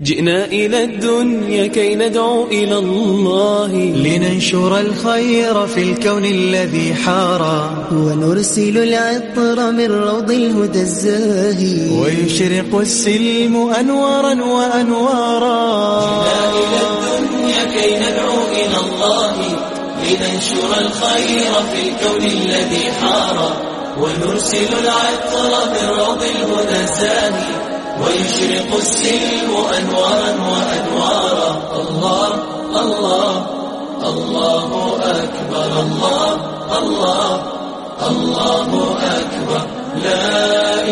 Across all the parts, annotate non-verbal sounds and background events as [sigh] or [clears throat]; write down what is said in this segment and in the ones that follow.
جئنا إلى الدنيا كي ندعو إلى الله لننشر الخير في الكون الذي حارى ونرسل العطر من روض الهدى الزاهي ويشرق السلم أنوارا وأنوارا جئنا إلى الدنيا كي ندعو إلى الله لننشر الخير في الكون الذي حارى ونرسل العطر من روض الهدى الزاهي ويشرق السلم أنوارا وأنوارا الله الله الله أكبر الله الله الله أكبر لا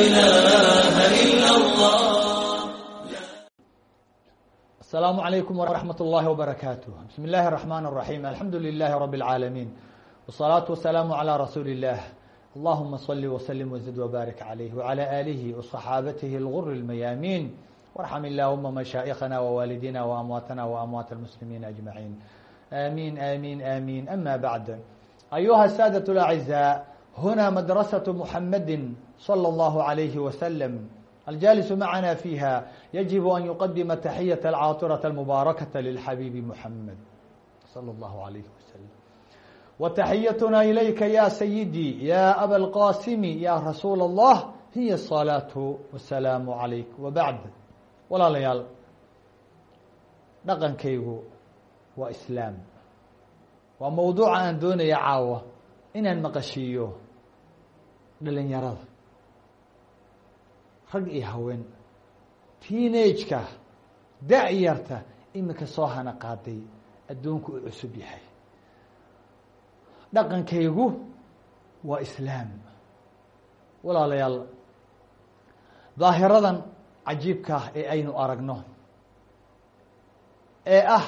إله إلا الله السلام عليكم ورحمة الله وبركاته بسم الله الرحمن الرحيم الحمد لله رب العالمين والصلاة والسلام على رسول الله اللهم صل وسلم وزد وبارك عليه وعلى آله وصحابته الغر الميامين وارحم اللهم مشائخنا ووالدينا وأمواتنا وأموات المسلمين أجمعين آمين آمين آمين أما بعد أيها السادة الأعزاء هنا مدرسة محمد صلى الله عليه وسلم الجالس معنا فيها يجب أن يقدم تحية العاطرة المباركة للحبيب محمد صلى الله عليه وسلم wataxiyatuna ilayka ya sayidii ya aba alqaasimi ya rasuul allah hiya asalaatu wasalaamu calayk wabacd walaalayaal dhaqankaygu waa islaam waa mawduuca aan doonaya caawa inaan maqashiiyo dhalinyarada. Rag iyo haween teenage-ka da-yarta imika soo hana qaaday adduunku u cusub yahay dhaqankaygu waa islaam. Walaalayaal daahiradan cajiibka ah ee aynu aragno ee ah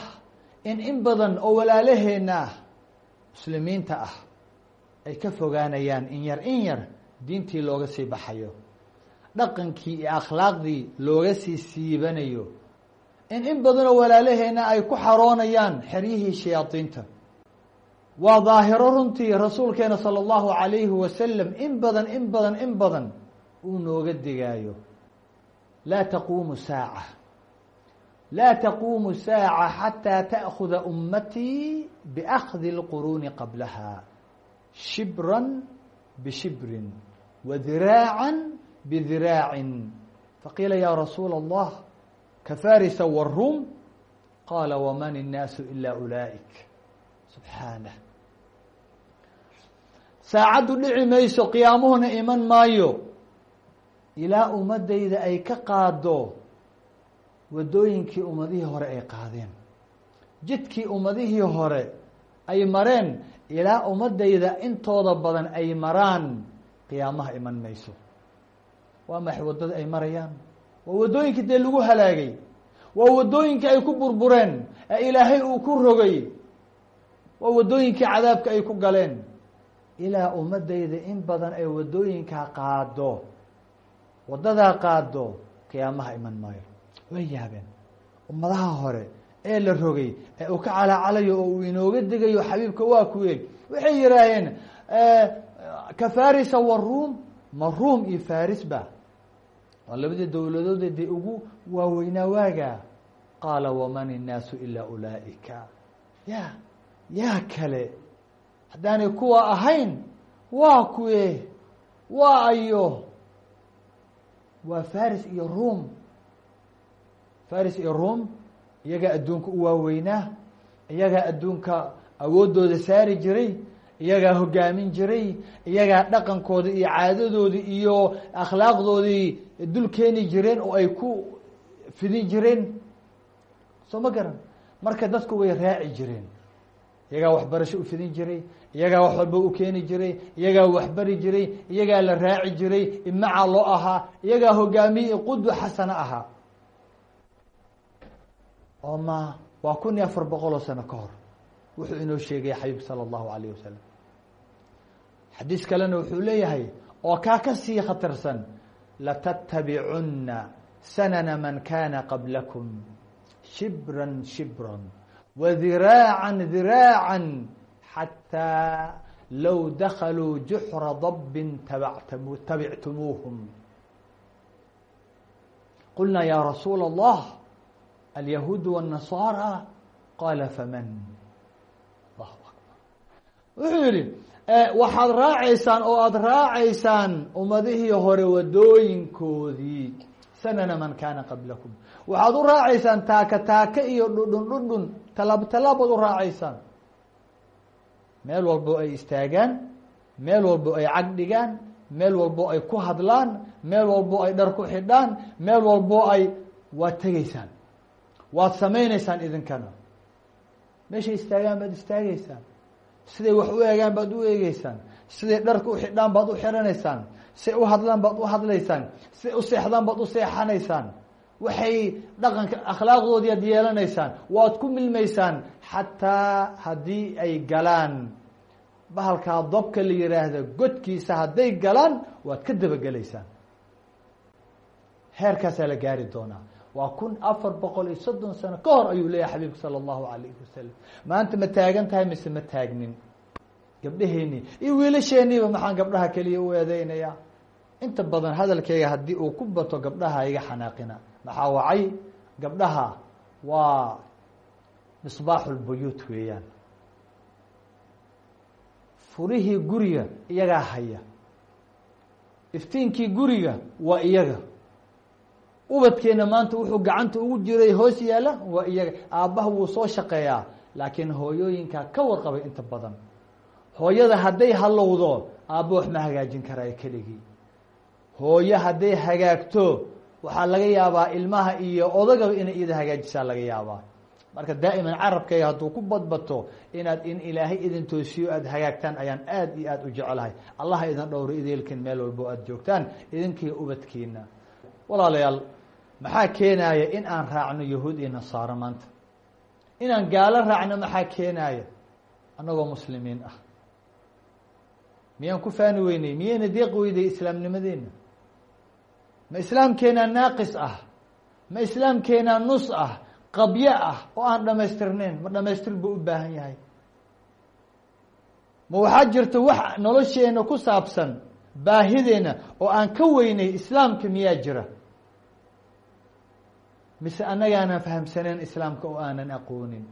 in in badan oo walaalaheenna ah muslimiinta ah ay ka fogaanayaan in yar in yar diintii looga sii baxayo dhaqankii iyo akhlaaqdii looga sii siibanayo in in badan oo walaalaheenna ay ku xaroonayaan xeryihii shayaadiinta waa daahiro runtii rasuulkeena salى اllahu عalayhi wasalam in badan in badan in badan uu nooga digaayo laa taquumu saaca laa taquumu saaca xataa taأkhuda ummatii biأkhdi اlquruuni qablaha shibra bishibrin wadiraaca bidiraacin faqiila ya rasuula اllah kafarisa wالrum qaala wman الnaasu ila ula'ik subxaanah saacaddu dhici mayso qiyaamuhuna iman maayo. Ilaa ummadayda ay ka qaado waddooyinkii ummadihii hore ay qaadeen. Jidkii ummadihii hore ay mareen ilaa ummadayda intooda badan ay maraan qiyaamaha iman mayso. Waa maxay waddada ay marayaan? Waa waddooyinkii dee lagu halaagay? Waa waddooyinkii ay ku burbureen? Ee ilaahay uu ku rogay waa waddooyinkii cadaabka ay ku galeen. Ilaa ummadayda in badan ay waddooyinkaa qaado waddadaa qaado qiyaamaha iman maayo. Way yaabeen. Ummadaha hore ee la rogay ee uu ka calacalayo oo uu inooga degayo xabiibka waa kuween waxay yidhaaheen ka farisa waruum ma ruum iyo faris ba. Waa labadii dowladoode dee ugu waaweynaa waaga qaala waman innaasu ilaa ulaa'ika. Ya yaa kale haddaanay kuwa ahayn waa kuwe waa ayo. Waa faris iyo room faris iyo room iyagaa adduunka u waaweynaa iyagaa adduunka awooddooda saari jiray iyagaa hogaamin jiray iyagaa dhaqankoodii iyo caadadoodii iyo akhlaaqdoodii dul keeni jireen oo ay ku fidin jireen. Soo ma garan? Marka dadku way raaci jireen iyagaa waxbarasho u fidin jiray iyagaa wax walba keeni jiray iyagaa waxbari jiray iyagaa la raaci jiray imaca loo ahaa iyagaa hogaamiye qudwa xasana ahaa. Oo ma waa kun iyo afar boqol oo sano ka hor wuxuu inoo sheegay xabiib sala allahu alayh wasalam xadiis kalena wuxuu leeyahay oo kaa ka sii khatarsan latattabicunna sanana man kana qablakum shibra shibra وdirاعا dirاعا حatىa low daklوu juحra ضb tabictmuuهm qulna ya rasuul الlah alyahuud wالnasaara qaala faman allahu akbar wuxuu yihi waxaad raacaysaan oo aada raacaysaan ummadihii hore wadooyinkoodii sanana man kaana qablakum waxaad u raacaysaan taaka taaka iyo dhudhun dhudhun talaab talaabaad u raacaysaan. Meel walbo ay istaagaan meel walbo ay cag dhigaan meel walbo ay ku hadlaan meel walbo ay dhar ku xidhaan meel walbo ay waad tegeysaan waad samayneysaan idinkana. Meeshay istaagaan baad istaagaysaan. Siday wax u eegaan baad u eegeysaan siday dharka u xidhaan baad u xidhanaysaan siday u hadlaan baad u hadlaysaan. Siday u seexdaan baad u seexanaysaan waxay dhaqanka akhlaaqdoodii ad yeelanaysaan waad ku milmaysaan xataa haddii ay galaan. Bahalkaa dobka la yihaahda godkiisa hadday galaan waad ka dabagelaysaan heerkaasaa la gaari doonaa. Waa kun afar boqol iyo soddon sano ka hor ayuu leeyahay xabiibku sala allahu alayhi wasalam maanta ma taagan tahay mise ma taagnin? Gabdhaheenii iyo wiilasheeniiba maxaan gabdhaha keliya u eedeynayaa inta badan hadalkeyga haddii uu ku bato gabdhaha iga xanaaqina. Maxaa wacay? Gabdhaha waa misbaaxu lbuyuut weeyaan. Furihii guriga iyagaa haya. Iftiinkii guriga waa iyaga. Ubadkeena maanta wuxuu gacanta ugu jiray hoos yaalla waa iyaga. Aabbaha wuu soo shaqeeyaa laakiin hooyooyinkaa ka warqabay inta badan. Hooyada hadday halowdo aabba wax ma hagaajin karaayo keligii hooyo hadday hagaagto waxaa laga yaabaa ilmaha iyo odagaba inay iyada hagaajisaa laga yaabaa. Marka daa'iman carabkayga hadduu ku badbato inaad in ilaahay idin toosiyo aada hagaagtaan ayaan aada iyo aada u jecelahay allaha idin dhowro ideelkin meel walbo aada joogtaan idinkiiyo ubadkiina walaalayaal maxaa keenaaya in aan raacno yahuud iyo nasaaro maanta? Inaan gaalo raacno maxaa keenaaya annagoo muslimiin ah. Miyaan ku faani weynay? Miyayna deeqi weyday islaamnimadeena ma islaamkeenaa naaqis ah. Ma islaamkeenaa nus ah. Qabyo ah oo aan dhamaystirnayn ma dhamaystir buu u baahan yahay. Ma waxaa jirta wax nolosheena ku saabsan baahideena oo aan ka weynay islaamka miyaa jira. Mise annagaanan fahamsaneen islaamka oo aanan aqoonin.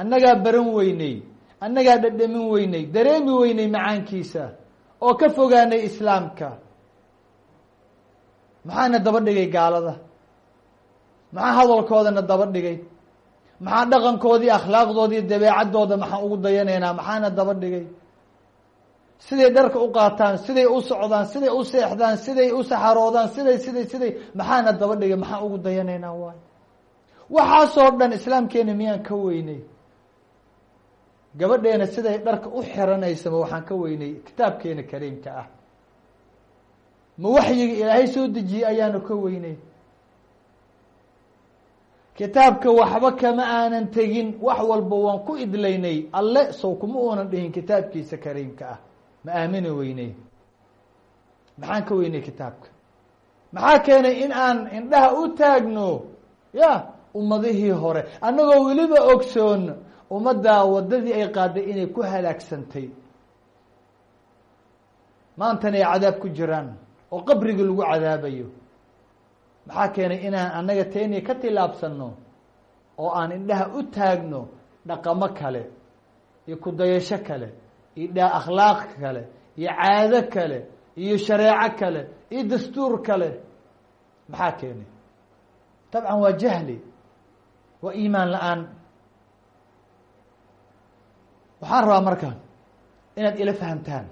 Annagaa baran weynay annagaa dhadhamin weynay dareemi weynay macaankiisa oo ka fogaanay islaamka maxaana daba dhigay gaalada. Maxaa hadalkoodana daba dhigay maxaa dhaqankoodii akhlaaqdoodii dabeecaddooda maxaan ugu dayanaynaa maxaana daba dhigay siday dharka u qaataan siday u socdaan siday u seexdaan siday u saxaroodaan siday siday siday maxaana daba dhigay maxaan ugu dayanaynaa waay. Waxaasoo dhan islaamkeena miyaan ka weynay? Gabadheena siday dharka u xiranaysaba waxaan ka weynay? Kitaabkeena kariimka ah ma waxyiga ilaahay soo dejiyey ayaanu ka weynay. Kitaabka waxba kama aanan tegin wax walba waan ku idlaynay. Alle sow kuma uunan dhihin kitaabkiisa kariimka ah. Ma aamini weyney maxaan ka weynay kitaabka? Maxaa keenay in aan indhaha u taagno? Ya ummadihii hore. Annagoo weliba ogsoon ummaddaa waddadii ay qaaday inay ku halaagsantay. Maantana ay cadaab ku jiraan oo qabrigii lagu cadaabayo. Maxaa keenay inaan annaga teeni ka tilaabsanno oo aan indhaha u taagno dhaqamo kale iyo kudayasho kale iyo dha akhlaaq kale iyo caado kale iyo shareeco kale iyo dastuur kale. Maxaa keenay? Dabcan waa jahli waa iimaan la'aan. Waxaan rabaa marka inaad ila fahamtaan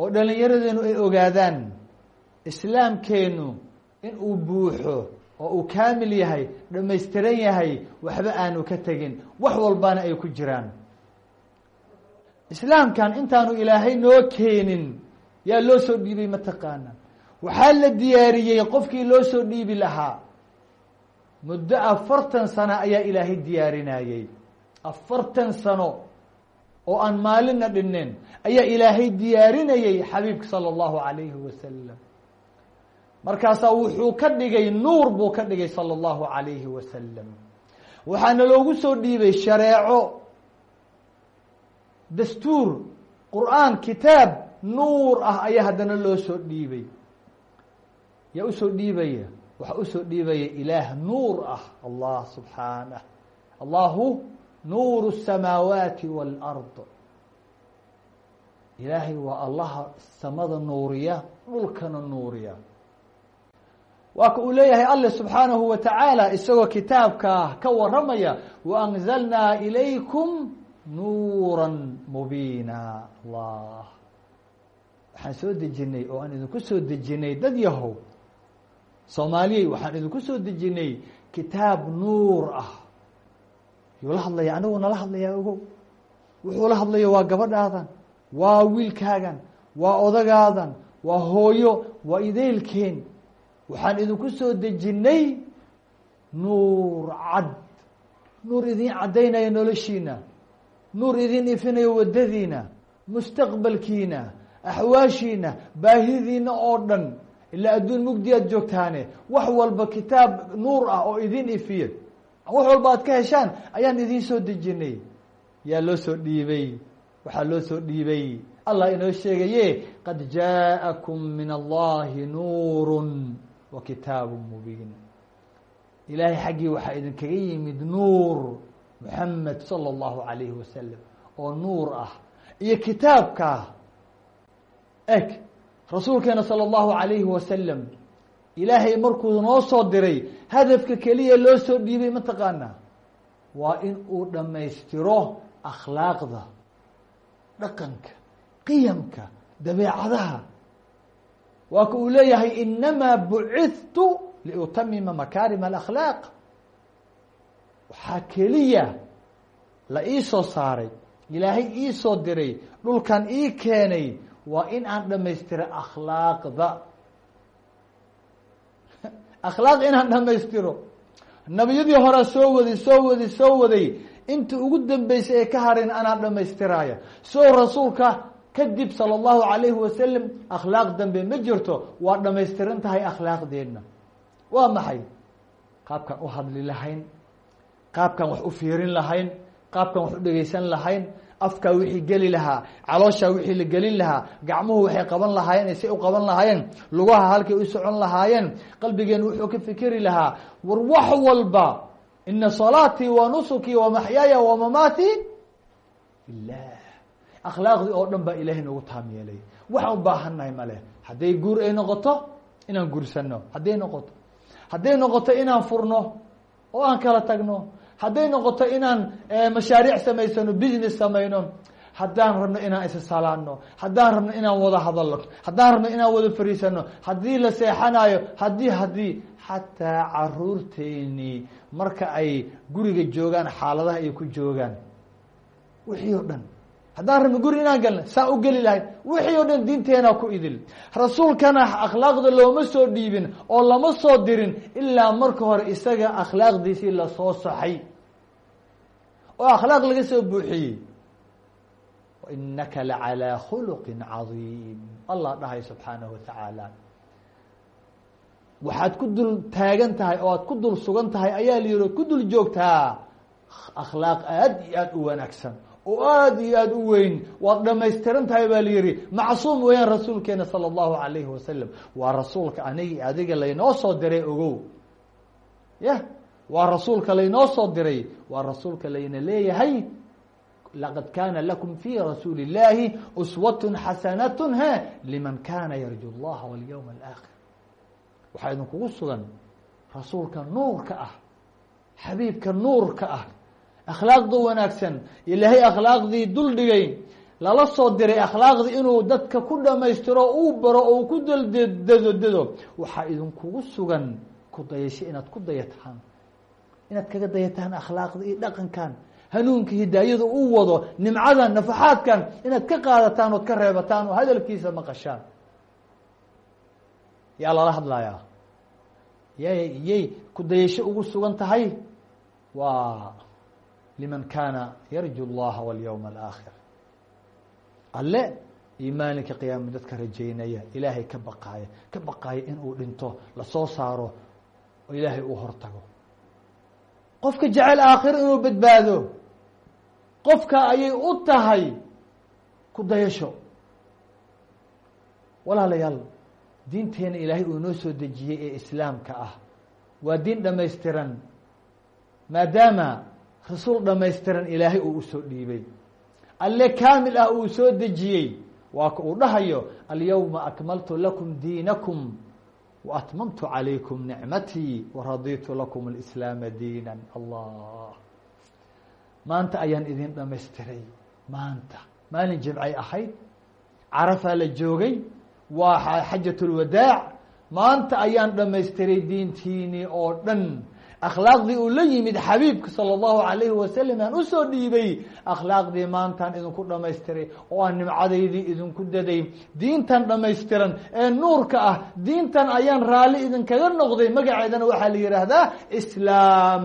oo dhallinyaradeenu ay ogaadaan islaamkeenu in uu buuxo oo uu kaamil yahay dhamaystiran yahay waxba aanu ka tegin. Wax walbana ay ku jiraan. Islaamkan intaanu ilaahay noo keenin yaa loo soo dhiibay mataqaana waxaa la diyaariyey qofkii loo soo dhiibi lahaa muddo afartan sano ayaa ilaahay diyaarinayey. Afartan sano oo aan maalinna dhineen ayaa ilaahay diyaarinayey xabiibka sala allahu alayhi wasalam markaasaa wuxuu ka dhigay nuur buu ka dhigay sala allahu alayhi wasalam waxaana loogu soo dhiibay shareeco dastuur qur'aan kitaab nuur ah ayaa haddana loo soo dhiibay. Yaa u soo dhiibaya? Waxaa u soo dhiibaya ilaah nuur ah allah subxaanah allahu nuuru الsamaawaati wاlard ilaahay waa allaha samada nuuriya dhulkana nuuriya waa ka uu leeyahay alle subxaanahu wa tacaala isagoo kitaabkaa ka waramaya waanzalnaa ilaykum nuura mubiina allah waxaan soo dejinay oo aan idinku soo dejinay dad yahow soomaaliyey waxaan idinku soo dejinay kitaab nuur ah yuu la hadlaya anigu nala hadlayaa ogow. Wuxuu la hadlayo waa gabadhaadan waa wiilkaagan waa odagaadan waa hooyo waa ideylkeen waxaan idinku soo dejinnay nuur cad. Nuur idiin caddaynaya noloshiina. Nuur idiin ifinaya waddadiina mustaqbalkiina axwaashiina baahidiina oo dhan. Ilaa adduun mugdi aad joogtaane wax walba kitaab nuur ah oo idiin ifiya wax walba aad ka heshaan ayaan idiin soo dejinay yaa loo soo dhiibay waxaa loo soo dhiibay allah inoo sheegaye qad jaaءakum min allahi nuuru wa kitaabu mubiin ilaahay xaggii waxaa idinkaga yimid nuur muxamed salى اllahu alayhi wasalam oo nuur ah iyo kitaabka eg rasuulkeena salى اllahu alayhi wasalam ilaahay markuu noo soo diray hadafka keliya loo soo dhiibay mataqaana waa in uu dhammaystiro akhlaaqda dhaqanka qiyamka dabeecadaha. Waa ka uu leeyahay inamaa bucithtu liutamima makaarima alakhlaaq. Waxaa keliya la ii soo saaray ilaahay ii soo diray dhulkan ii keenay waa in aan dhammaystiro akhlaaqda akhlaaq inaan dhammaystiro nabiyadii horea soo waday soo waday soo waday. Inta ugu dambeysay ee ka harin anaa dhamaystiraaya. Soo rasuulka kadib salى اllahu alayhi wasalam akhlaaq dambe ma jirto. Waa dhamaystiran tahay akhlaaqdeedna waa maxay? Qaabkaan u hadli lahayn. Qaabkaan wax u fiirin lahayn. Qaabkaan wax u dhegeysan lahayn afkaa wixii geli lahaa calooshaa wixii la gelin lahaa gacmuhu waxay qaban lahaayeen say u qaban lahaayeen lugaha halkay u socon lahaayeen qalbigeenu wuxuu ka fikeri lahaa war wax walba ina salaatii wa nusukii wa maxyaaya wa mamaatii ilah akhlaaqdii oo dhan baa ilaahay noogu taam yeelay. Waxaan u baahannahay male hadday guur ay noqoto inaan guursano hadday noqoto hadday noqoto inaan furno oo aan kala tagno hadday noqoto inaan mashaariic samaysano business samayno haddaan rabno inaan isasalaano haddaan rabno inaan wada hadalno haddaan rabno inaan wada fariisano haddii la seexanayo haddii haddii xataa caruurteynii marka ay guriga joogaan xaaladaha ay ku joogaan wixii oo dhan haddaan rabno guri inaan galna saa u geli lahayd wixii oo dhan diinteenaa ku idil. Rasuulkana akhlaaqda looma soo dhiibin oo lama soo dirin ilaa marka hore isaga akhlaaqdiisii la soo saxay oo akhlaaq laga soo buuxiyey. Inaka lacalىa khuluqi cadiim. Allah dhahay subxaanahu wa tacaala. Waxaad ku dul taagan tahay oo aad ku dul sugan tahay ayaa la yihi ku dul joogtaa. Akhlaaq aad iyo aad u wanaagsan oo aada iyo aada u weyn. Waad dhamaystiran tahay baa layidhi macsuum weeyaan rasuulkeena sala allahu alayhi wasalam waa rasuulka anigi adiga laynoo soo diray ogow. Ya waa rasuulka laynoo soo diray. Waa rasuulka layna leeyahay laqad kaana lakum fi rasuuli اllahi uswat xasanat he liman kana yarju اllaha walyowma alaakhir. Waxaa idinkugu sugan rasuulka nuurka ah xabiibka nuurka ah akhlaaqda wanaagsan. Ilaahay akhlaaqdii dul dhigay. Lala soo diray akhlaaqdii inuu dadka ku dhamaystiro uu baro oo ku daldado dado waxaa idinkugu sugan ku dayasho inaad ku dayataan inaad kaga dayataan akhlaaqda iyo dhaqankan hanuunka hidaayada uu wado nimcadan nafaxaadkan inaad ka qaadataan ood ka reebataan oo hadalkiisa maqashaan. Yaa lala hadlayaa? Yay yay ku dayasho ugu sugan tahay? Waa liman kaana yarju اllaha walyowma alaakhir alle iyo maalinka qiyaama dadka rajaynaya ilaahay ka baqaaya ka baqaaya inuu dhinto la soo saaro oo ilaahay uu hortago qofka jecel aakhiro inuu badbaado qofka ayay u tahay ku dayasho walaalayaal diinteena ilaahay uu noo soo dejiyey ee islaamka ah waa diin dhamaystiran maadaama rasuul dhamaystiran ilaahay uu u soo dhiibay. Alle kaamil ah uu soo dejiyey. Waa ka uu dhahayo alyawma akmaltu lakum diinakum waatmamtu calaykum nicmatii waraditu lakum alislaama diina allah. Maanta ayaan idin dhamaystiray maanta. Maalin jimcay ahayd. Carafaa la joogay. Waa xajat lwadaac maanta ayaan dhamaystiray diintiinii oo dhan akhlaaqdii uu la yimid xabiibka salى اllahu alayhi wasalam aan u soo dhiibay akhlaaqdii maantaan idinku dhamaystiray oo aan nimcadaydii idinku daday. Diintan dhamaystiran ee nuurka ah diintan ayaan raalli idinkaga noqday. Magaceedana waxaa la yihaahdaa islaam.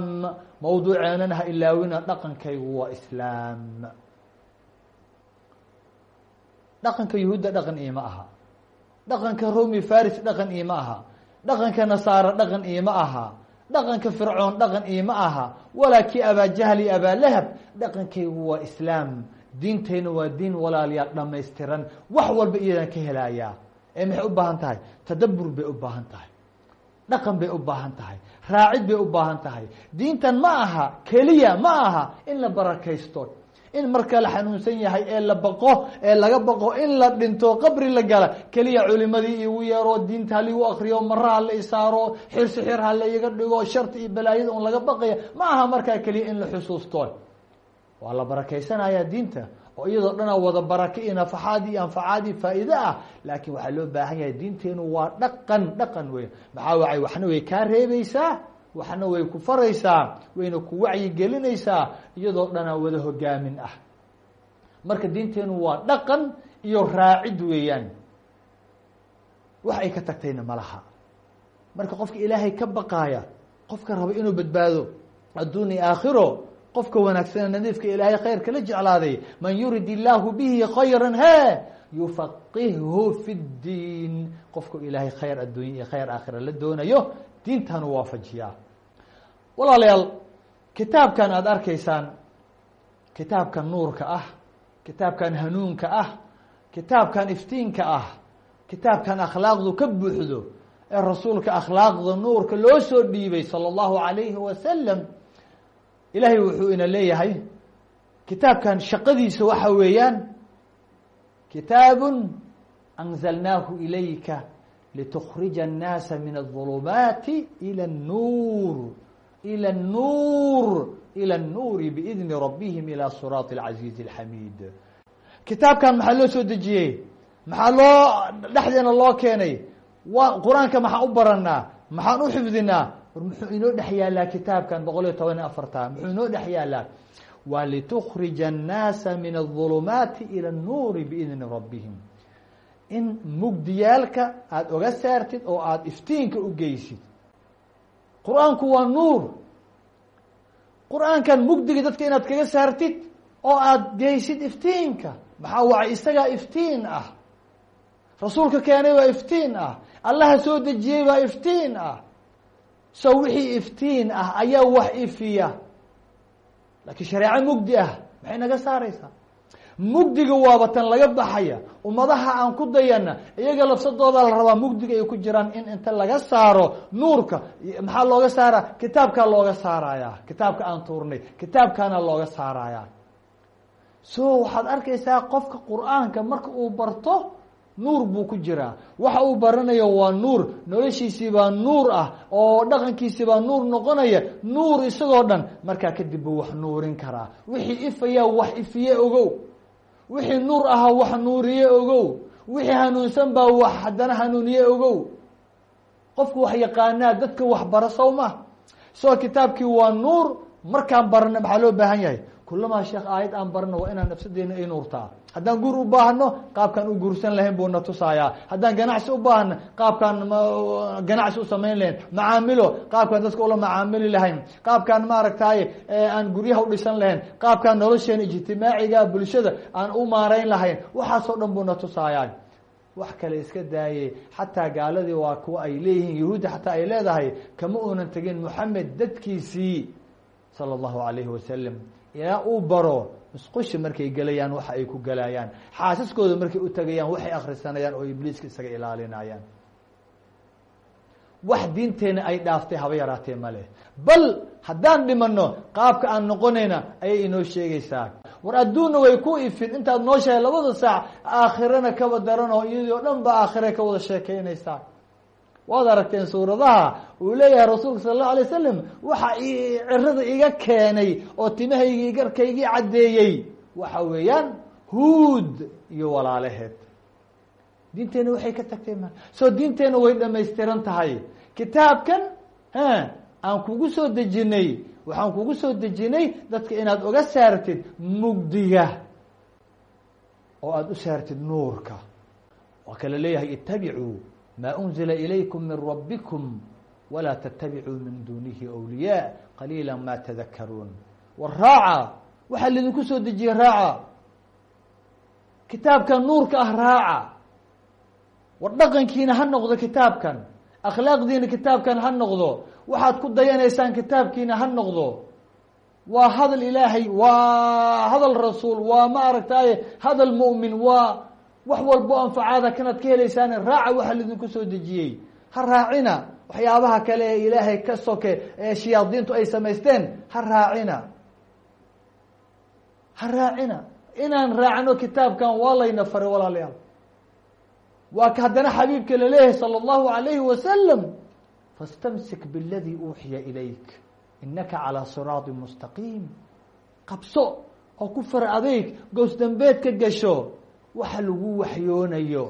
Mawduuceenana ha ilaawina dhaqankaygu waa islaam. Dhaqanka yuhuudda dhaqan iima aha. Dhaqanka romi faris dhaqan iima aha. Dhaqanka nasaara dhaqan iima aha dhaqanka fircoon dhaqan iima aha. Walaa kii abaajahl iyo abaalahab dhaqankaygu waa islaam. Diintayna waa diin walaalayaal dhamaystiran wax walba iyadaan ka helayaa ee maxay u baahan tahay? Tadabur bay u baahan tahay. Dhaqan bay u baahan tahay. Raacid bay u baahan tahay. Diintan ma aha keliya ma aha in la barakaysto in marka la xanuunsan yahay ee la baqo ee laga baqo in la dhinto qabri la gala. Keliya culimadii igu yeero diinta haligu akriyo mara ha la isaaro xirsi xir ha la iga dhigo sharti iyo balaayada un laga baqaya ma aha markaa keliya in la xusuusto. Waa la barakaysanaya diinta oo iyadoo dhana wada baraka iyo nafaxaad iyo anfacaad iyo faa'iide ah. Laakiin waxaa loo baahan yahay diinteenu waa dhaqan dhaqan wey maxaa waay? Waxna way kaa reebaysaa waxna way ku faraysaa wayna ku wacyi gelinaysaa iyadoo dhana wada hogaamin ah. Marka diinteenu waa dhaqan iyo raacid weeyaan. Wax ay ka tagtayna malaha marka qofka ilaahay ka baqaaya qofka raba inuu badbaado adduun iyo aakhiro qofka wanaagsane nadiifka ilaahay khayrka la jeclaaday man yurid illaahu bihi khayra he yufaqihhu fi ddiin qofku ilaahay khayr adduunya iyo khayr aakhira la doonayo diintaanu waafajiyaa. Walaalayaal kitaabkan aada arkaysaan kitaabkan nuurka ah kitaabkan hanuunka ah kitaabkan iftiinka ah kitaabkan akhlaaqdu ka buuxdo ee rasuulka akhlaaqda nuurka loo soo dhiibay salى اllahu alayhi wasalam ilaahay wuxuu ina leeyahay kitaabkan shaqadiisa waxa weeyaan kitaabu anzalnaahu ilayka litukhrija الnaasa min الظulumaati ilى الnuur ilى الnuur ilى الnuuri biidni rabihim ilى siraaط اlcaziizi اlxamiid kitaabkan maxaa loo soo dejiyey maxaa loo dhexdeena loo keenay wa qur-aanka maxaan u baranaa maxaan u xifdinaa war muxuu inoo dhex yaalaa kitaabkan boqol iyo toban iyo afarta muxuu inoo dhex yaalaa waa litukhrija الnaasa min الظulumaati ilى الnuuri biidni rabihim in mugdiyaalka aada oga saartid oo aada iftiinka u geysid. Qur'aanku waa nuur. Qur'aankan mugdiga dadka inaad kaga saartid oo aada geysid iftiinka. Maxaa wacay? Isagaa iftiin ah. Rasuulka keenay waa iftiin ah. Allaha soo dejiyey baa iftiin ah. So wixii iftiin ah ayaa wax ifiya. Laakiin shareeco mugdi ah maxay naga saaraysaa mugdiga waaba tan laga baxaya ummadaha aan ku dayana iyaga lafsadooda la rabaa mugdiga ay ku jiraan in inta laga saaro nuurka maxaa looga saara kitaabkaa looga saaraya kitaabka aan tuurnay kitaabkaana looga saaraya. So waxaad arkaysaa qofka qur'aanka marka uu barto nuur buu ku jiraa waxa uu baranayo waa nuur. Noloshiisii baa nuur ah oo dhaqankiisii baa nuur noqonaya. Nuur isagoo dhan markaa kadib buu wax nuurin karaa. Wixii ifaya wax ifiye ogow wixii nuur ahaa wax nuuriye ogow. Wixii hanuunsan baa wax haddana hanuuniye ogow. Qofku wax yaqaanaa dadka wax bara sow ma. Soo kitaabkii waa nuur markaan barana maxaa loo baahan yahay? Kulamaa sheekh aayad aan barano waa inaan nafsadeena i nuurtaa haddaan guur u baahano qaabkaan u guursan lahayn buu na tusayaa. Haddaan ganacsi u baahano qaabkaan ganacsi u samayn lahayn macaamilo qaabkaan dadka ula macaamili lahayn. Qaabkaan maaragtaaye aan guryaha u dhisan lahayn. Qaabkaan nolosheena ijtimaaciga bulshada aan u maarayn lahayn. Waxaasoo dhan buu na tusayaa. Wax kale iska daayey. Xataa gaaladii waa kuwa ay leeyihiin yahuudda xataa ay leedahay kama uunan tegin moxamed dadkiisii sala allahu alayhi wasalam ilaa uu baro musqushi markay gelayaan waxa ay ku gelayaan. Xaasaskooda markay u tagayaan waxay akhrisanayaan oo ibliiska isaga ilaalinayaan. Wax diinteenna ay dhaaftay haba yaraatee male bal haddaan dhimano qaabka aan noqonayna ayay inoo sheegaysaa. War adduunna way ku ifin intaad nooshahay labada saac aakhirana kaba daranoo iyadii o dhan ba aakhire ka wada sheekeynaysaa waad aragteen suuradaha uu leeyahay rasuulka sala allahu alay wasalam waxa cirada iga keenay oo timahaygii garkaygii caddeeyey. Waxa weeyaan huud iyo walaalaheed. Diinteenna waxay ka tagtay ma soo diinteenna way dhamaystiran tahay. Kitaabkan aan kugu soo dejinay waxaan kugu soo dejinay dadka inaad oga saartid mugdiga. Oo aada u saartid nuurka. Waa kala leeyahay itabicuu maa unzila ilaykum min rabbikum walaa tatabicuu min dunihi awliyaa qaliila ma tadakaruun war raaca waxaa laidinku soo dejiyey raaca kitaabkan nuurka ah raaca war dhaqankiina ha noqdo kitaabkan akhlaaqdiina kitaabkan ha noqdo waxaad ku dayanaysaan kitaabkiina ha noqdo waa hadal ilaahay waa hadal rasuul waa ma aragtaaye hadal mu'min waa wax walbo anfacaada kanaad ka helaysaan raaca waxa laidinku soo dejiyey ha raacina waxyaabaha kale ee ilaahay ka soke ee shayaadiintu ay samaysteen ha raacina ha raacina inaan raacno kitaabkan waa layna faray walaalayaal waa ka haddana xabiibka laleeyahay salى اllahu alayhi wasalam fastamsik bاladii uuxiya ilayk inaka calىa siraaطi mustaqiim qabso oo ku far adeyg gows dambeed ka gasho waxa lagu waxyoonayo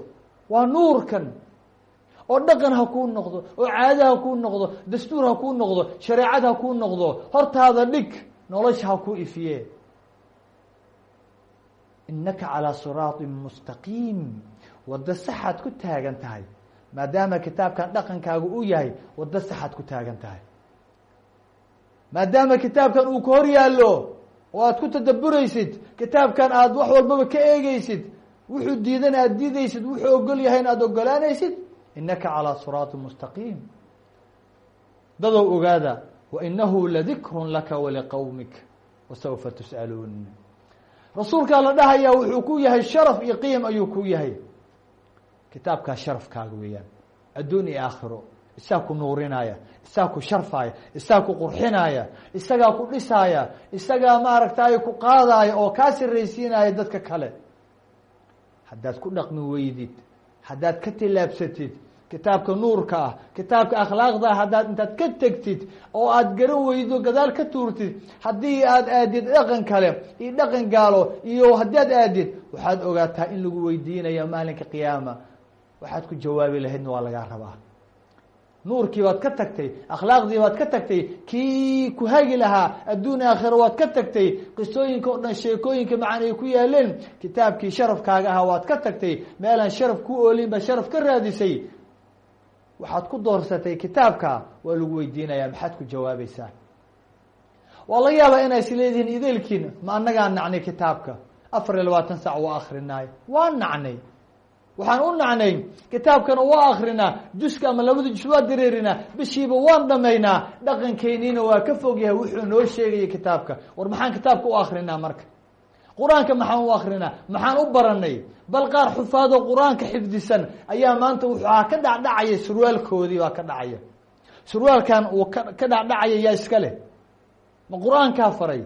waa nuurkan oo dhaqan ha kuu noqdo oo caado ha kuu noqdo dastuur ha kuu noqdo shareecad ha kuu noqdo hortaada dhig nolosha ha ku ifiye inaka calىa siraaطi mustaqiim. Waddo saxaad ku taagan tahay maadaama kitaabkan dhaqankaaga uu yahay waddo saxaad ku taagan tahay. Maadaama kitaabkan uu ka hor yaallo oo aad ku tadaburaysid kitaabkan aada wax walbaba ka eegeysid wuxuu diidana aada diidaysid wuxuu ogol yahayna aada ogolaanaysid inaka calىa siraaطi mustaqiim dadow ogaada wainahu ladikru laka waliqowmik wasawfa tus'aluun rasuulkaa la dhahayaa wuxuu ku yahay sharaf iyo qiim ayuu ku yahay kitaabkaa sharafkaaga weeyaan adduun iyo aakhiro isagaa ku nuurinaya isagaa ku sharfaya isagaa ku qurxinaya isagaa ku dhisaaya isagaa maaragtay ku qaadaya oo kaa siraysiinaya dadka kale haddaad ku dhaqmi weydid haddaad ka tilaabsatid kitaabka nuurka ah kitaabka akhlaaqda ah haddaad intaad ka tegtid oo aada garan weydo gadaal ka tuurtid haddii aad aadid dhaqan kale iyo dhaqan gaalo iyo haddii aad aadid waxaad ogaataa in lagu weydiinaya maalinka qiyaama. Waxaad ku jawaabi lahaydna waa lagaa rabaa nuurkii baad ka tagtay akhlaaqdii baad ka tagtay kii ku hagi lahaa adduun aakhira waad ka tagtay qisooyinka o dhan sheekooyinka macaan ay ku yaaleen kitaabkii sharafkaaga ahaa waad ka tagtay meelaan sharaf ku oolin baa sharaf ka raadisay. Waxaad ku doorsatay kitaabka waa lagu weydiinayaa maxaad ku jawaabaysaa? Waa laga yaabaa inay is leedihiin ideelkiin ma annagaa nacnay kitaabka? Afar iyo labaatan sac waa akrinaayo waa nacnay waxaan u nacnay kitaabkana waa akrinaa juska ama labada jus waa dareerinaa bishiiba waan dhamaynaa dhaqankeyniina waa ka fog yahay wuxuu noo sheegaya kitaabka. War maxaan kitaabka u akrinaa marka? Qur'aanka maxaan u akrinaa maxaan u baranay bal qaar xufaado qur'aanka xifdisan ayaa maanta wuxuaa ka dhacdhacaya surwaalkoodii baa ka dhacaya. Surwaalkan uu ka dhacdhacaya yaa iska leh. Ma qur'aankaa faray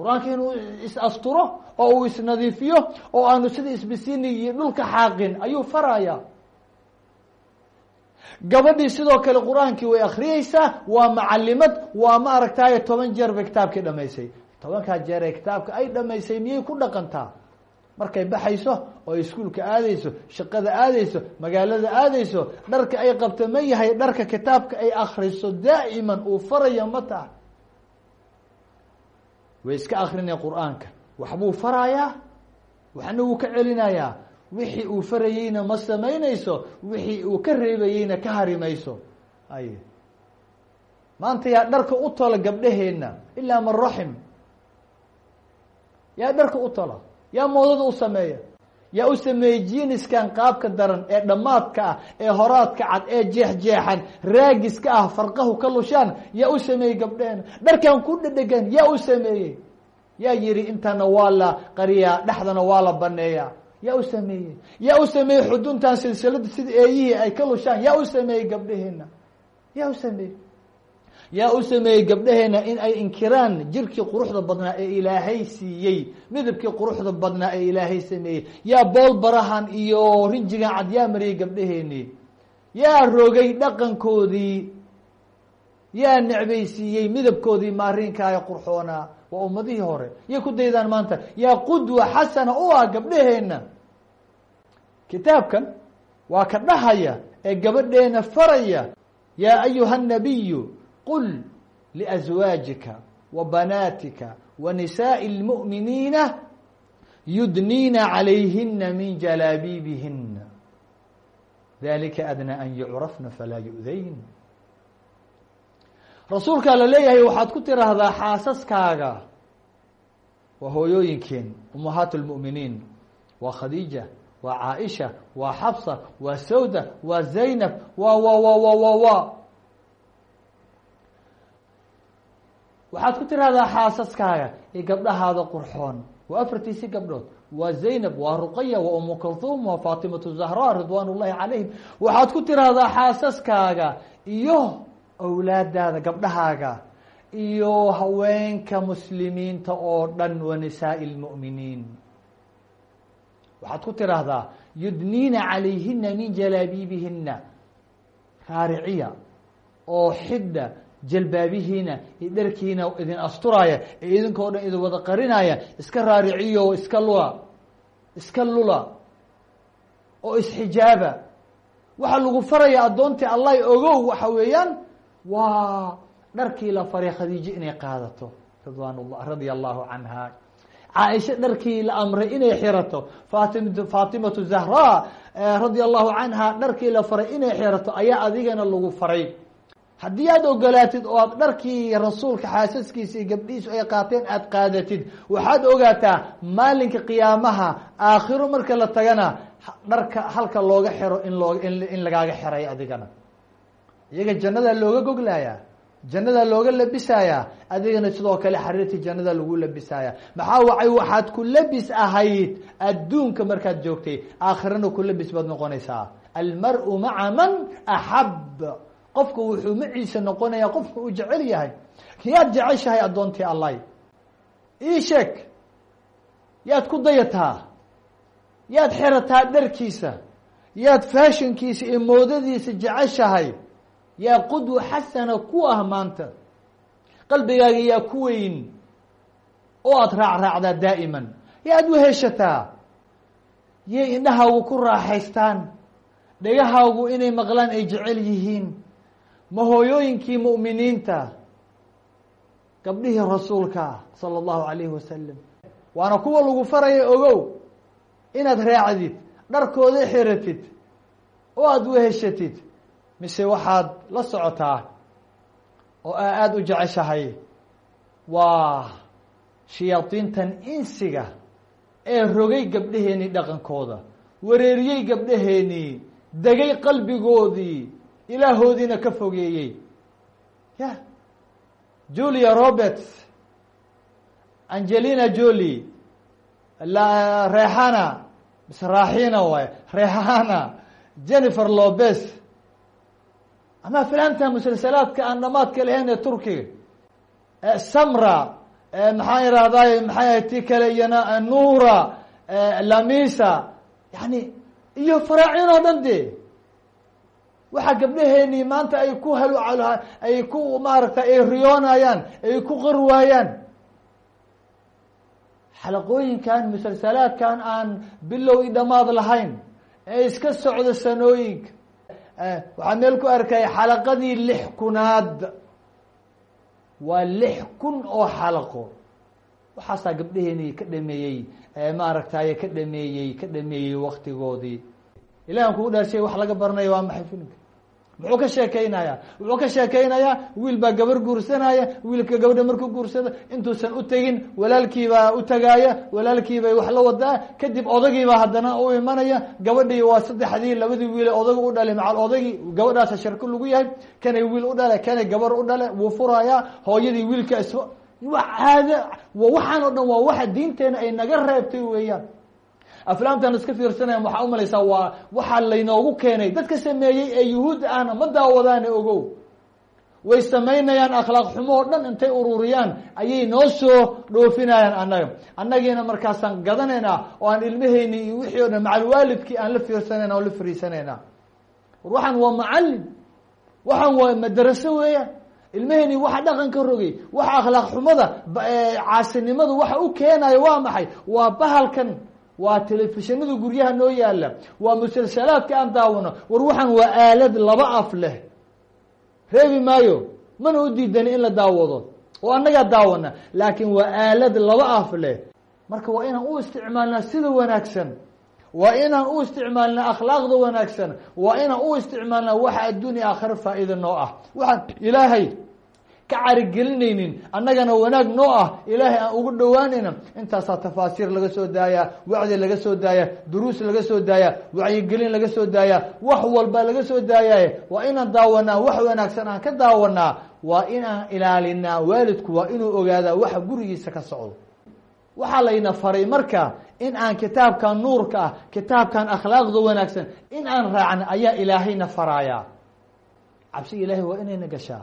qur'aanka inuu is-asturo oo uu isnadiifiyo oo aanu sida isbisinig iyo dhulka xaaqin ayuu faraya gabadhii sidoo kale qur'aankii way akriyeysaa waa macalimad waa ma aragtaaye toban jeer bay kitaabkii dhamaysay. Tobankaa jeer ee kitaabka ay dhamaysay miyay ku dhaqantaa? Markay baxayso oo iskuulka aadeyso shaqada aadeyso magaalada aadeyso dharka ay qabto ma yahay dharka kitaabka ay akriso daa'iman uu faraya ma taha way iska akrinaya qur'aanka. Waxbuu farayaa waxna wuu ka celinayaa. Wixii uu farayeyna ma samaynayso wixii uu ka reebayeyna ka harimayso. Ay maanta yaa dharka u tola gabdhaheenna ilaa man raxim. Yaa dharka u tola yaa moodada u sameeya yaa u sameeyey jiniskan qaabka daran ee dhammaadka ah ee horaadka cad ee jeexjeexan raagiska ah farqahu ka lushaan yaa u sameeyey gabdheheena dharkan ku dhedhegan yaa u sameeyey. Yaa yihi intana waa la qariyaa dhexdana waa la baneeyaa. Yaa u sameeyey. Yaa u sameeyey xuduntan silsilada sida eeyihii ay ka lushaan yaa u sameeyey gabdhaheena yaa u sameeyey yaa u sameeyey gabdhaheena in ay inkiraan jirkii quruxda badnaa ee ilaahay siiyey midabkii quruxda badnaa ee ilaahay sameeyey. Yaa bool barahan iyo rinjigan cad yaa mariyey gabdhaheeni yaa rogay dhaqankoodii yaa necbaysiiyey midabkoodii maariinka ee qurxoonaa waa ummadihii hore. Yay ku daydaan maanta. Yaa qudwa xasana u ah gabdhaheena kitaabkan waa ka dhahaya ee gabadheena faraya yaa ayuha الnabiyu qul liأزwaajika wa banaatika wa nisaaءi اlmuؤminiina yudniina عalayhina min jalaabiibihina dalika adnى an yucrafna falaa yu'dayn rasuulkaa la leeyahay waxaad ku tiraahdaa xaasaskaaga waa hooyooyinkeen umahaat اlmu'miniin waa khadiija waa caaisha waa xabsa waa sawda waa zaynab waa wa wa wa wa wa waxaad ku tiraahdaa xaasaskaaga iyo gabdhahaada qurxoon. Waa afartiisi gabdhood. Waa zaynab waa ruqaya waa umu kalthum waa faatimatu zahra ridwaan ullahi calayhim. Waxaad ku tiraahdaa xaasaskaaga iyo awlaadaada gabdhahaaga iyo haweenka muslimiinta oo dhan wa nisaaءi اlmu'miniin waxaad ku tiraahdaa yudniina calayhina min jalaabiibihina raariciya oo xidha jalbaabihiina iyo dharkiina idin asturaaya ee idinkao dhan idin wada qarinaya iska raariciyo iska lula iska lula oo isxijaaba. Waxaa lagu faraya addoontii allah ogow waxa weeyaan waa dharkii la faray khadiijo inay qaadato ridwaan llah radia allahu canha. Caaisha dharkii la amray inay xirato fatim faatimatu zahra radia allahu canha dharkii la faray inay xirato ayaa adigana lagu faray haddii aad ogolaatid oo aad dharkii rasuulka xaasaskiisa iyo gabdhihiisu ay qaateen aad qaadatid. Waxaad ogaataa maalinka qiyaamaha aakhiro marka la tagana dharka halka looga xiro in loo in lagaaga xiray adigana. Iyaga jannadaa looga goglayaa jannadaa looga labisayaa adigana sidoo kale xariirtii jannada lagu labisaaya maxaa wacay? Waxaad ku labis ahayd adduunka markaad joogtay. Aakhirana ku labis baad noqonaysaa. Almar-u maca man axab qofku wuxuu maciisa noqonayaa qofku uu jecel yahay. Yaad jeceshahay addoontii allah ii sheeg. Yaad ku dayataa. Yaad xerataa dharkiisa. Yaad faashonkiisa iyo moodadiisa jeceshahay. Yaa qudwa xasana ku ah maanta. Qalbigaaga yaa ku weyn. Oo aada raacraacdaa daa'iman. Yaad weheshataa yay indhahaagu ku raaxaystaan. Dhegahaagu inay maqlaan ay jecel yihiin ma hooyooyinkii mu'miniinta. Gabdhihii rasuulka sala allahu calayhi wasalam waana kuwa lagu faraya ogow. Inaad raacdid dharkooda xiratid oo aada weheshatid mise waxaad la socotaa oo aa aada u jeceshahay waa shayaadiintan insiga ee rogay gabdhaheenii dhaqankooda wareeriyey gabdhaheenii degay qalbigoodii ilaahoodiina ka fogeeyey ya julia roberts angelina jolie reexana mise raaxina waay reexana jennifer lopez ama filaanta musalsalaadka aan dhamaadka lahayn ee turkiga samra maxaan irahday maxay ti kale iyana nura lamisa yani iyo faraaciin oo dhan de waxaa gabdhaheenii maanta ay ku hal ay ku maaragtay ay riyoonayaan ay ku qarwaayaan xalaqooyinkan musalsalaadkan aan bilow i dhamaad lahayn ee iska socda sanooyinka. Waxaa meel ku arkaya xalaqadii lix kunaad. Waa lix kun oo xalaqo. Waxaasaa gabdhaheenii ka dhameeyey maaragtay ka dhameeyey ka dhameeyey waktigoodii ilahi aan kugu dhaarshay wax laga baranaya waa maxay filimka muxuu ka sheekeynaya wuxuu ka sheekeynayaa wiil baa gabar guursanaya wiilka gabadha markuu guursado intuusan u tegin walaalkiibaa u tagaaya walaalkiibay wax la wadaa kadib odagiibaa haddana u imanaya gabadhii waa saddexdii labadii wiile odagu u dhalay macal odagii gabadhaasa sharko lagu yahay kanay wiil u dhale kanay gabar u dhale wuu furayaa hooyadii wiilka wa caada waxaan oo dhan waa waxa diinteena ay naga reebtay weeyaan aflaamtaan iska fiirsanaya waxaa umalaysaa waa waxaa laynoogu keenay. Dadka sameeyey ee yuhuudda ahna ma daawadaane ogow. Way samaynayaan akhlaaq xumo oo dhan intay ururiyaan. Ayay noo soo dhoofinayaan annaga. Annagiina markaasaan gadanaynaa oo aan ilmaheyni iyo wixii o dhan macalwaalidkii aan la fiirsanayna oo la fariisanayna war waxaan waa macalin. Waxaan waa madaraso weeyaan. Ilmaheyni waxa dhaqan ka rogay waxa akhlaaq xumada caasinimadu waxa u keenayo waa maxay? Waa bahalkan waa telefishinada guryaha noo yaalla waa musalsalaadka aan daawano war waxaan waa aalad laba af leh. Reebi maayo. Mana u diidani in la daawado. Oo annagaa daawana laakiin waa aalad laba af leh. Marka waa inaan u isticmaalnaa sida wanaagsan. Waa inaan u isticmaalnaa akhlaaqda wanaagsan. Waa inaan u isticmaalnaa waxa adduunya aakhira faa-iida noo ah. Waxaan ilaahay ka carigelinaynin. Annagana wanaag noo ah ilaahay aan ugu dhowaanayna intaasaa tafaasiir laga soo daaya wacdi laga soo daaya duruus laga soo daaya wacyigelin laga soo daaya wax walba laga soo daayaye. Waa inaan daawanaa wax wanaagsan aan ka daawanaa waa inaan ilaalinaa waalidku waa inuu ogaadaa waxa gurigiisa ka socdo. Waxaa layna faray marka in aan kitaabkan nuurka ah kitaabkan akhlaaqda wanaagsan in aan raacna ayaa ilaahayna faraaya cabsi ilaahay waa inayna gashaa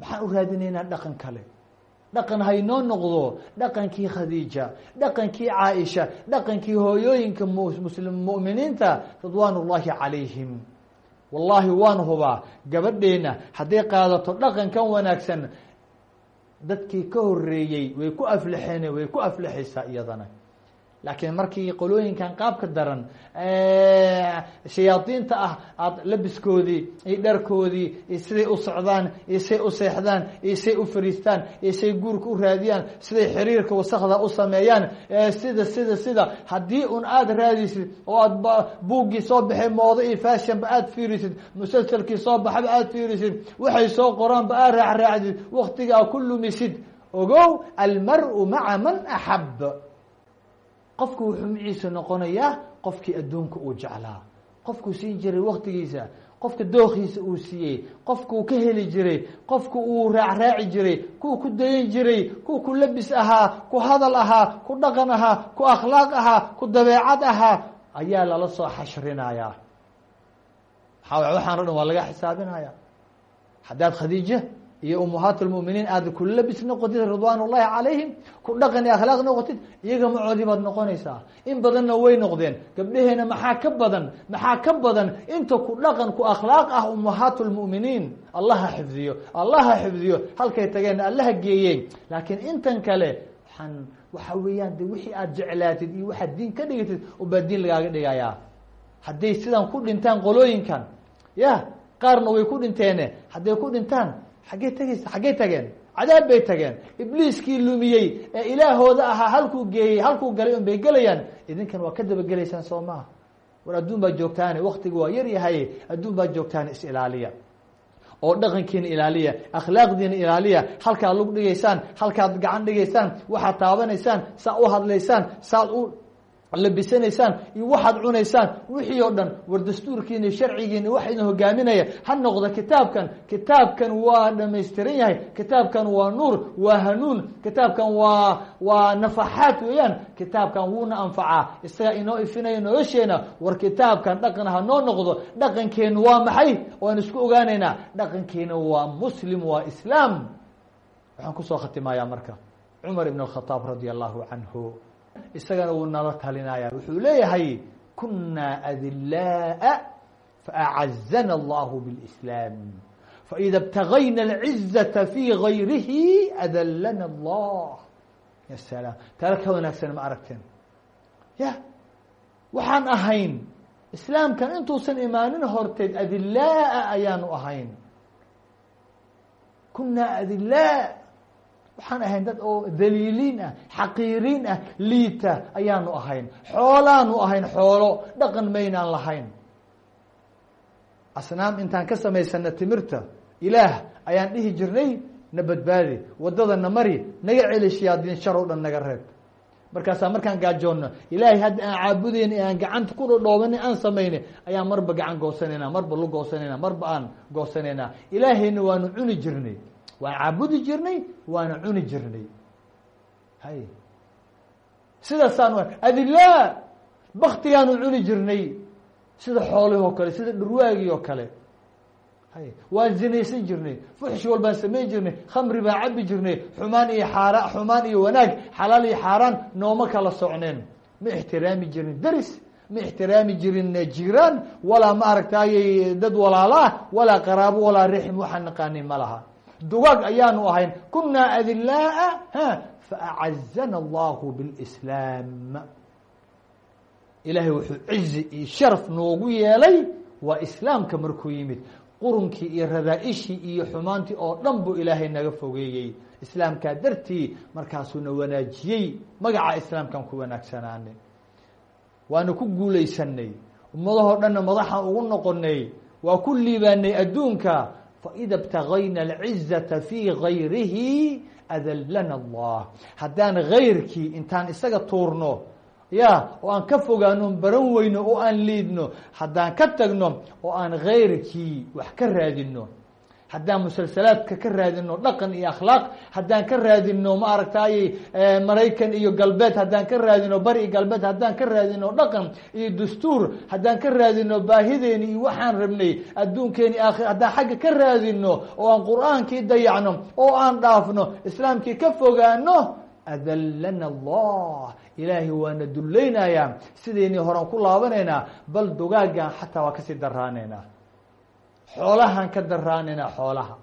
maxaan u raadinaynaa dhaqan kale? Dhaqan haynoo noqdo dhaqankii khadiija dhaqankii caaisha dhaqankii hooyooyinka muslim mu'miniinta ridwaan ullaahi calayhim. Wallaahi waan hubaa gabadheena hadday qaadato dhaqankan wanaagsan dadkii ka horeeyey way ku aflaxeen way ku aflaxaysaa iyadana laakiin markii qolooyinkan qaabka daran shayaadiinta ah aada labiskoodii iyo dharkoodii iyo siday u socdaan iyo say u seexdaan iyo say u fariistaan iyo say guurka u raadiyaan siday xiriirka wasakda u sameeyaan sida sida sida haddii un aada raadisid oo aada buuggii soo baxay moodo iyo fashionba aada fiirisid musalsalkii soo baxaba aada fiirisid waxay soo qoraanba aad raacraacdid waktiga a ku lumisid ogow almar-u maca man axab qofku wuxuu maciisa noqonayaa qofkii adduunka uu jeclaa. Qofkuu siin jiray waktigiisa qofka dookiisa uu siiyey qofkuu ka heli jiray qofku uu raacraaci jiray kuwa ku dayan jiray kuwa ku labis ahaa ku hadal ahaa ku dhaqan ahaa ku akhlaaq ahaa ku dabeecad ahaa ayaa lala soo xashrinayaa waxaan o dhan waa laga xisaabinaya. Haddaad khadiija iyo umuhaat lmuminiin aada ku labis noqotid ridwaan ullahi calayhim ku dhaqan akhlaaq noqotid iyaga macoodii baad noqonaysaa. In badanna way noqdeen. Gabdhaheena maxaa ka badan? Maxaa ka badan inta ku dhaqan ku akhlaaq ah umuhaat lmuminiin allaha xifdiyo allaha xifdiyo. Halkay tageen allaha geeyeen. Laakiin intan kale waxaan waxa weeyaan de wixii aad jeclaatid iyo waxaad diin ka dhigatid ubaa diin lagaaga dhigayaa. Hadday sidan ku dhintaan qolooyinkan ya qaarna way ku dhinteene. Hadday ku dhintaan xaggey tegeysa xaggey tageen. Cadaab bay tageen. Ibliiskii lumiyey ee ilaahooda ahaa halkuu geeyey halkuu galay un bay gelayaan. Idinkan waa ka dabagelaysaan soo maha war adduun baa joogtaane waktiga waa yar yahay adduun baa joogtaane is ilaaliya. Oo dhaqankiina ilaaliya akhlaaqdiina ilaaliya halkaad lug dhigaysaan halkaad gacan dhigaysaan waxaad taabanaysaan saa u hadlaysaan saad u labisanaysaan iyo waxaad cunaysaan wixii oo dhan war dastuurkiina sharcigiina waxayna hogaaminaya ha noqda kitaabkan. Kitaabkan waa dhamaystiran yahay. Kitaabkan waa nuur waa hanuun. Kitaabkan waa waa nafaxaad weeyaan. Kitaabkan wuuna anfacaa. Isagaa inoo ifinaya nolosheena war kitaabkan dhaqan ha noo noqdo. Dhaqankeenu waa maxay? Waan isku ogaanaynaa. Dhaqankeena waa muslim waa islaam. Waxaan ku soo khatimayaa marka. Cumar ibn اkhadaab radi allahu canhu isagana wuu nala talinaya wuxuu leeyahay kunaa adilaaءa faacazana allahu bاlإslaam faإida اbtagayna اlcizaةa fii gayrihi adalana allah ya salaam tala ka wanaagsan ma aragteen ya waxaan ahayn islaamkan intuusan imaanin horteed adilaaءa ayaanu ahayn kunaa adilaa waxaan ahayn dad oo daliiliin ah xaqiiriin ah liita ayaanu ahayn. Xoolaanu ahayn xoolo dhaqan maynaan lahayn. Asnaam intaan ka samaysana timirta ilaah ayaan dhihi jirnay na badbaadi. Waddada na mari naga celi shayaadiin shar o dhan naga reeb. Markaasaa markaan gaajoonno ilaahay hadda aan caabudeyna aan gacanta ku dhodhoobana aan samayna ayaan marba gacan goosanayna marba lu goosanayna marba aan goosanaynaa ilaahayna waanu cuni jirnay waan caabudi jirnay waana cuni jirnay. Hay. Sidaasaan adilaa baktigaanu cuni jirnay. Sida xoolihii oo kale sida dhurwaagii oo kale. Hay. Waan zinaysan jirnay fuxsh walbaan samayn jirnay khamri baan cabi jirnay xumaan iyo xaara xumaan iyo wanaag xalaal iyo xaaraan nooma kala socneen. Ma ixtiraami jirin deris ma ixtiraami jirin jiraan walaa ma aragtaayey dad walaalo ah walaa qaraabo walaa rixim waxaan naqaanin ma laha dugaag ayaanu ahayn. Kunaa adilaaa ha faacazana allahu bilslaam ilaahay wuxuu cizi iyo sharaf noogu yeelay waa islaamka markuu yimid. Qurunkii iyo radaa-ishii iyo xumaantii oo dhan buu ilaahay naga fogeeyey. Islaamkaa dartii markaasuuna wanaajiyey magaca islaamkaan ku wanaagsanaanay waana ku guulaysanay ummadahoo dhanna madaxaan ugu noqonay waa ku liibaanay adduunka faida btagayna alcizata fii gayrihi adallana allah haddaan gayrkii intaan isaga tuurno ya oo aan ka fogaano baran weyno oo aan liidno haddaan ka tagno oo aan gayrkii wax ka raadino haddaan musalsalaadka ka raadino dhaqan iyo akhlaaq haddaan ka raadino ma aragtay maraykan iyo galbeed haddaan ka raadino bari iyo galbeed haddaan ka raadino dhaqan iyo dastuur haddaan ka raadino baahideeni iyo waxaan rabnay adduunkeeni aakhir haddaan xagga ka raadino oo aan qur'aankii dayacno oo aan dhaafno islaamkii ka fogaano adallana allah. Ilaahay waana dulleynayaa sideynii horan ku laabanaynaa bal dugaagan xataa waa ka sii daraanaynaa xoolahaan ka daraanaynaa xoolaha.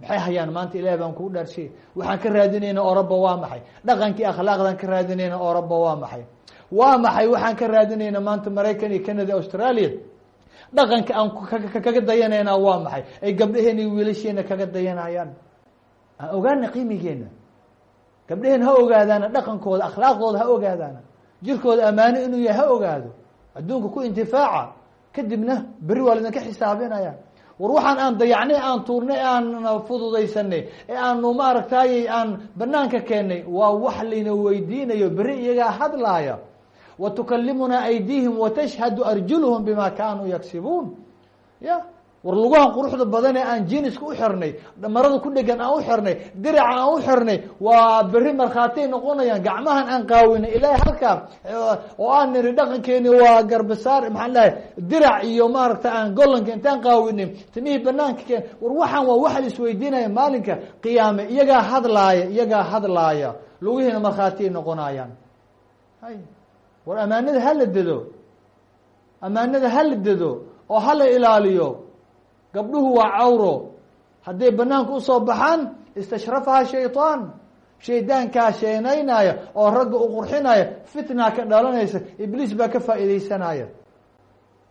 Maxay hayaan? Maanta ilahi baan kuu dhaarshay waxaan ka raadinayna oraba waa maxay? Dhaqankii akhlaaqdaan ka raadinayna oraba waa maxay? Waa maxay? Waxaan ka raadinayna maanta maraykan iyo canada australia. Dhaqanka aan kaga dayanaynaa waa maxay? Ay gabdhaheena iyo wiilasheena kaga dayanayaan. Aan ogaana qiimigeena gabdhaheen ha ogaadaana dhaqankooda akhlaaqdooda ha ogaadaana. Jirkooda ammaano inuu yahay ha ogaado. Adduunka ku intifaaca kadibna beri waa laydinka xisaabinaya. War waxaan aan dayacnay aan tuurnay aan fududaysanay ee aanu ma aragtaayey aan banaanka keennay waa wax layna weydiinayo beri iyagaa hadlaaya. Wa tukalimunaa aydiihim watashhadu arjuluhum bima kaanuu yagsibuun ya war lugahan quruxda badan ee aan jiniska u xirnay marada ku dhegan aan u xirnay diraca aan u xirnay waa beri markhaatay noqonayaan. Gacmahan aan qaawinay ilaahay halkaa oo aan niri dhaqankeeni waa garbasaar maxaan dhahay dirac iyo maaragta aan gollanka intaan qaawinay timihii banaanka keen war waxaan waa waxa isweydiinaya maalinka qiyaame iyagaa hadlaaya iyagaa hadlaaya lugihiina markhaatiyay noqonayaan. War amaanada hala dedo amaanada hala dedo oo hala ilaaliyo gabdhuhu waa cawro. Hadday banaanka u soo baxaan istashrafaha shayطaan shaydaankaa sheenaynaya oo ragga u qurxinaya fitna ka dhalanaysa ibliis baa ka faa'iidaysanaya.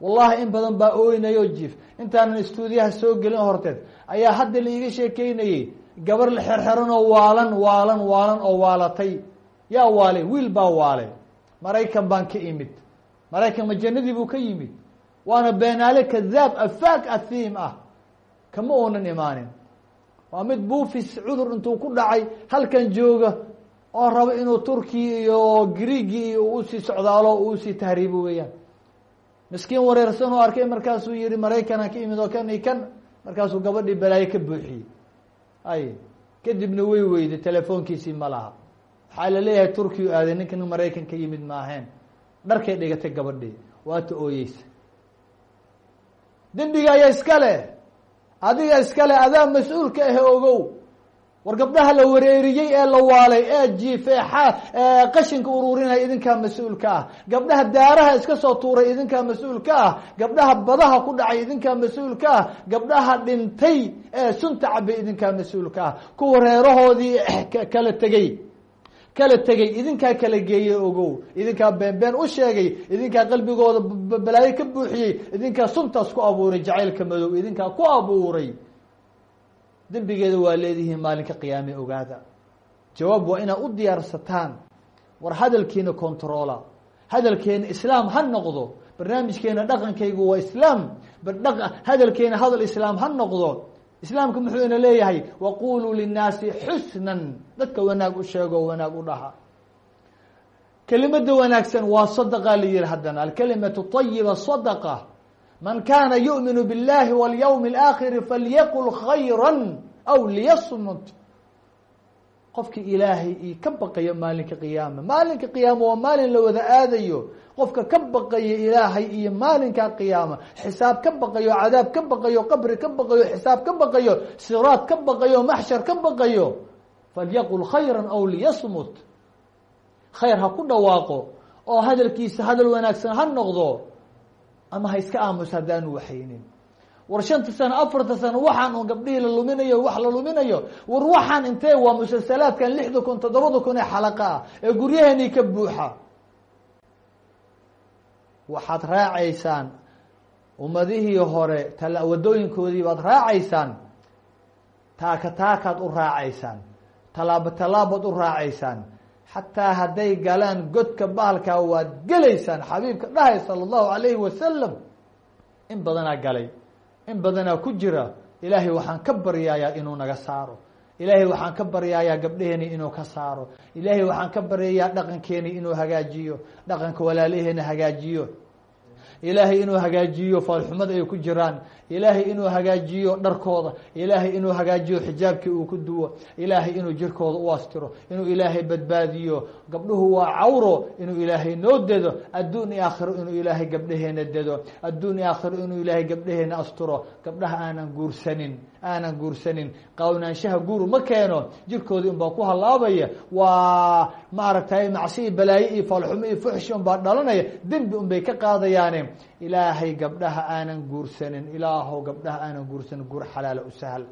Wallahi in badan baa ooynayo jif intaanan stuudiyaha soo gelin horteed ayaa hadda la iiga sheekeynayey gabar la xerxeranoo waalan waalan waalan oo waalatay. Yaa waalay wiil baa waalay maraykan baan ka imid. Maraykan majanadii buu ka yimid waana beenaale kadaab afaak athiim ah kama uunan imaanin waa mid buufis cudur intuu ku dhacay halkan jooga oo rabo inuu turkiya iyo griigi iyo u sii socdaalo uu u sii tahriibo weeyaan miskiin wareersan oo arkay markaasuu yihi maraykanaan ka imid oo kan i kan markaasuu gabadhii balaayo ka buuxiyey ay kadibna way weyday telefoonkiisii ma laha waxaa la leeyahay turkiyu aaday ninkan maraykan ka yimid maaheen dharkay dhigatay gabadhii waata ooyeysa dembiga ayaa iska leh. Adiga iska leh adaa mas'uulka ahe ogow. War gabdhaha la wareeriyey ee la waalay ee jiife ee qashinka ururinaya idinkaa mas'uulka ah. Gabdhaha daaraha iska soo tuuray idinkaa mas'uulka ah. Gabdhaha badaha ku dhacay idinkaa mas'uulka ah. Gabdhaha dhintay ee sunta cabay idinkaa mas'uulka ah. Kuwa reerahoodii [clears throat] kala tegey kala tegey idinkaa kala geeyey ogow idinkaa been been u sheegay idinkaa qalbigooda balaayo ka buuxiyey idinkaa suntaas ku abuuray jacaylka madow idinkaa ku abuuray. Dembigeeda waa leedihiin maalinka qiyaame ogaada. Jawaab waa inaad u diyaarsataan war hadalkiina controla. Hadalkeena islaam ha noqdo barnaamijkeena dhaqankaygu waa islaam hadalkeena hadal islaam ha noqdo islaamka muxuu ina leeyahay waquluu linnaasi xusnan dadka wanaag u sheego wanaag u dhaha kelimada wanaagsan waa sadaqa la yihi haddana alkalimatu طayiba sadaqa man kana yu'minu biاllahi walyawmi اlaakhiri falyaqul khayra aw liyasmut qofkii ilaahay io ka baqayo maalinka qiyaama maalinka qiyaama waa maalin la wada aadayo qofka ka baqayo ilaahay iyo maalinka qiyaama xisaab ka baqayo cadaab ka baqayo qabri ka baqayo xisaab ka baqayo siraad ka baqayo maxshar ka baqayo falyaqul khayra aw liyasmut. Khayr ha ku dhawaaqo oo hadalkiisa hadal wanaagsan ha noqdo ama ha iska aamus haddaanu waxaynin. War shanta sano afarta sano waxaan un gabdhihii la luminayo wax la luminayo. War waxaan intee waa musalsalaadkan lixda kun toddobada kun ee xalaqa ah ee guryaheenii ka buuxa waxaad raacaysaan ummadihii hore tala wadooyinkoodii baad raacaysaan taaka taakaad u raacaysaan tallaabo tallaabaad u raacaysaan xataa hadday galaan godka bahalkaa waad gelaysaan xabiibka dhahay sala allahu alayhi wasalam in badanaa galay in badanaa ku jira ilaahay waxaan ka baryaayaa inuu naga saaro ilaahay waxaan ka baryayaa gabdheheeni inuu ka saaro ilaahay waxaan ka baryayaa dhaqankeeni inuu hagaajiyo dhaqanka walaalaheena hagaajiyo ilaahay inuu hagaajiyo faalxumada ay ku jiraan. Ilaahay inuu hagaajiyo dharkooda. Ilaahay inuu hagaajiyo xijaabkii uu ku duwo. Ilaahay inuu jirkooda u astiro. Inuu ilaahay badbaadiyo. Gabdhuhu waa cawro. Inuu ilaahay noo dedo. Adduun iyo aakhiro inuu ilaahay gabdhaheena dedo. Adduun iyo aakhiro inuu ilaahay gabdhaheena asturo. Gabdhaha aanan guursanin aanan guursanin. Qawnaanshaha guur ma keeno. Jirkoodii unbaa ku hallaabaya. Waa maaragtay macsi iyo balaaye iyo faalxumo iyo fuxshi unbaa dhalanaya. Dembi unbay ka qaadayaane. Ilaahay gabdhaha aanan guursanin. Ilaahow gabdhaha aanan guursanin. Guur xalaala u sahal.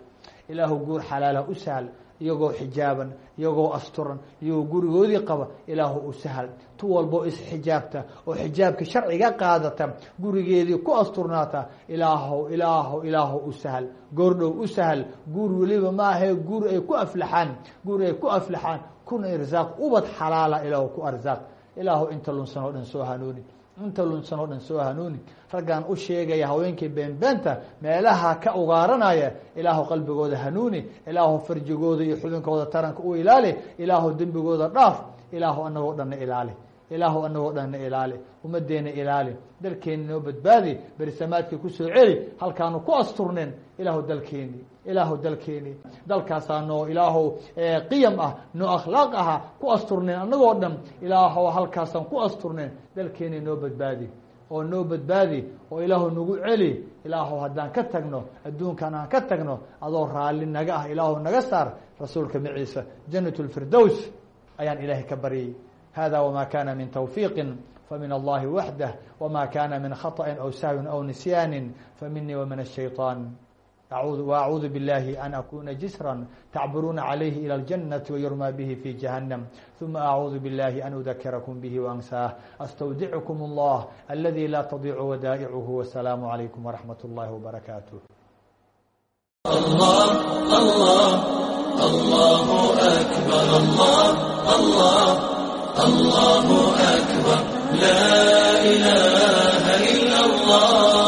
Ilaahu guur xalaala u sahal. Iyagoo xijaaban iyagoo asturan iyagoo gurigoodii qaba ilaahu u sahal. Tu walbo isxijaabta oo xijaabka sharciga qaadata gurigeedii ku asturnaata ilaahow ilaahow ilaahow u sahal. Goordhow u sahal guur weliba maahae guur ay ku aflaxaan guur ay ku aflaxaan. Kuna irsaaq ubad xalaala ilaahu ku arsaaq. Ilaahu inta lunsan oo dhan soo hanuuni inta lunsan oo dhan soo hanuuni raggaan u sheegaya haweenkii beenbeenta meelaha ka ugaaranaya ilaahu qalbigooda hanuuni ilaahu farjigooda iyo xubinkooda taranka u ilaali ilaahu dembigooda dhaaf ilaahu anagoo dhanna ilaali ilaahu anagoo dhanna ilaali ummadeena ilaali. Dalkeeni noo badbaadi berisamaadkii ku soo celi halkaanu ku asturnen ilaahu dalkeeni ilaahu dalkeeni. Dalkaasaa noo ilaahow qiyam ah noo akhlaaq aha ku asturnen anagoo dhan. Ilaahow halkaasaan ku asturnen dalkeeni noo badbaadi. Oo noo badbaadi oo ilaahu nagu celi. Ilaahu haddaan ka tagno adduunkan aan ka tagno adoo raalli naga ah ilaahu naga saar rasuulka maciisa janat lfirdows ayaan ilaahay ka baryay hada wma kana min twfiiqi famin allahi waxdah wma kana min khaطأi aw sahwin aw nisyaani faminii wmin الshayطaan وأعuudu bالlahi an akuna jisrا tacburuuna عalayhi ilى الجanaةi وyurmى bih fi جahannم ثuma أعuudu bالlahi an udakirakum bih وأnsaah astawdickum الlah اladي la tضicu wadaaئchu والسlaamu عalaykum وraxmaة الlahi وbarakaatه الله الله الله أكبر الله الله الله أكبر لا إله إلا الله